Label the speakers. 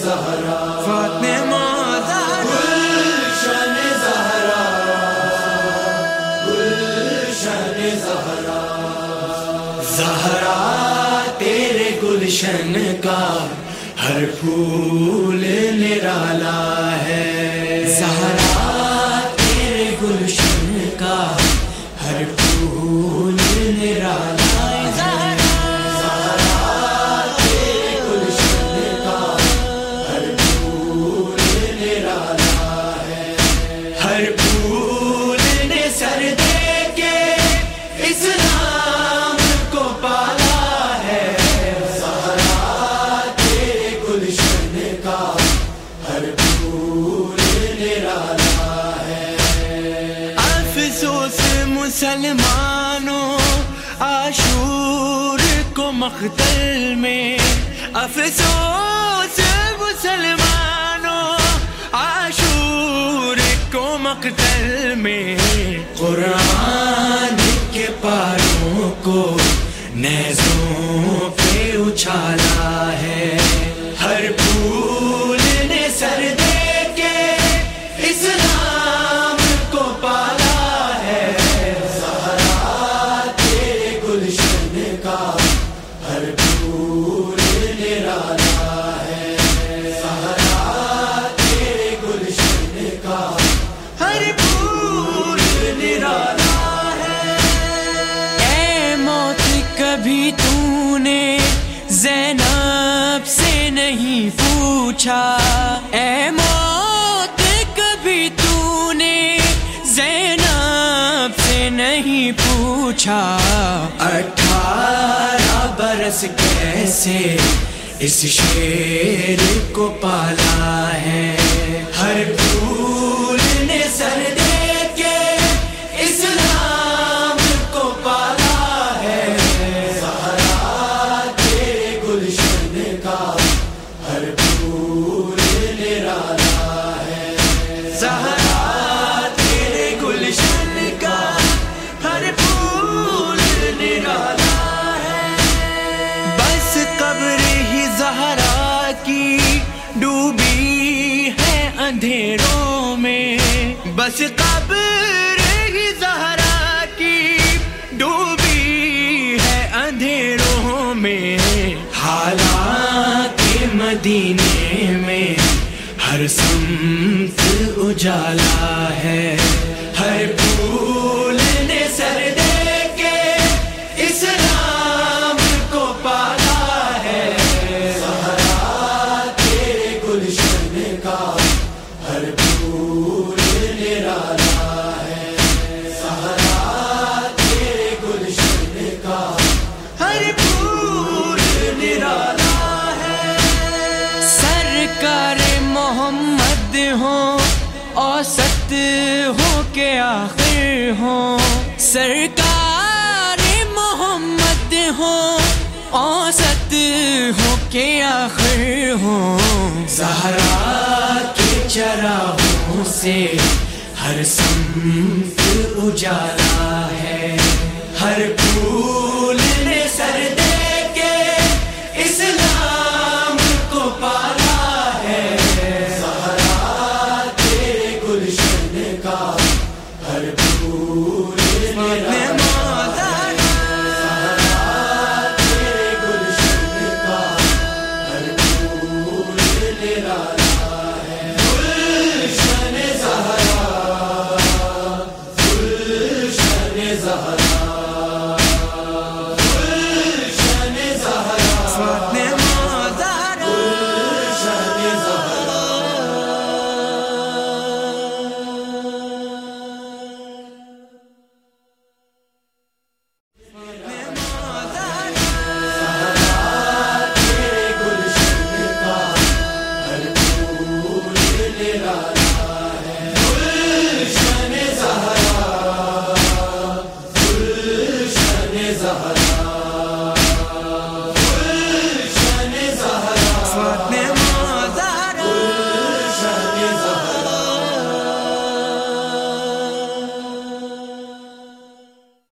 Speaker 1: زہرا
Speaker 2: فاطمہ
Speaker 1: گلشن زہرا گلشن زہرا زہرا تیرے گلشن کا ہر پھول نرالا ہے
Speaker 2: زہرا
Speaker 1: ہر نے سر دے کے اسلام کو پالا ہے۔ سہارا تیرے گلشن کا ہر پھول نرالا ہے۔
Speaker 2: افسوس مسلمانوں، عاشور کو مقتل میں۔ افسوس مسلمانوں کو مقتل میں
Speaker 1: قرآن کے پاروں کو نیزوں پہ اچھالا ہے۔ ہر پھول نے سر دے کے اسلام کو پالا ہے۔ سہارا تیرے گلشن کا
Speaker 2: پوچھا، اے موت کبھی تو نے زینب سے نہیں پوچھا۔
Speaker 1: اٹھارہ برس کیسے اس شیر کو پالا ہے؟ ہر پھول
Speaker 2: بس قبر ہی زہرا کی ڈوبی ہے اندھیروں میں۔
Speaker 1: حالات مدینے میں ہر سمت اجالا ہے۔ ہر پھول نے سر
Speaker 2: ہوں اوسط ہو کے آخر ہوں۔ سرکار محمد ہوں اوسط ہو کے آخر ہوں۔
Speaker 1: زہرا کے چراغوں سے ہر سمت اجالا ہے، ہر پھول